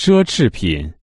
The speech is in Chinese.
奢侈品。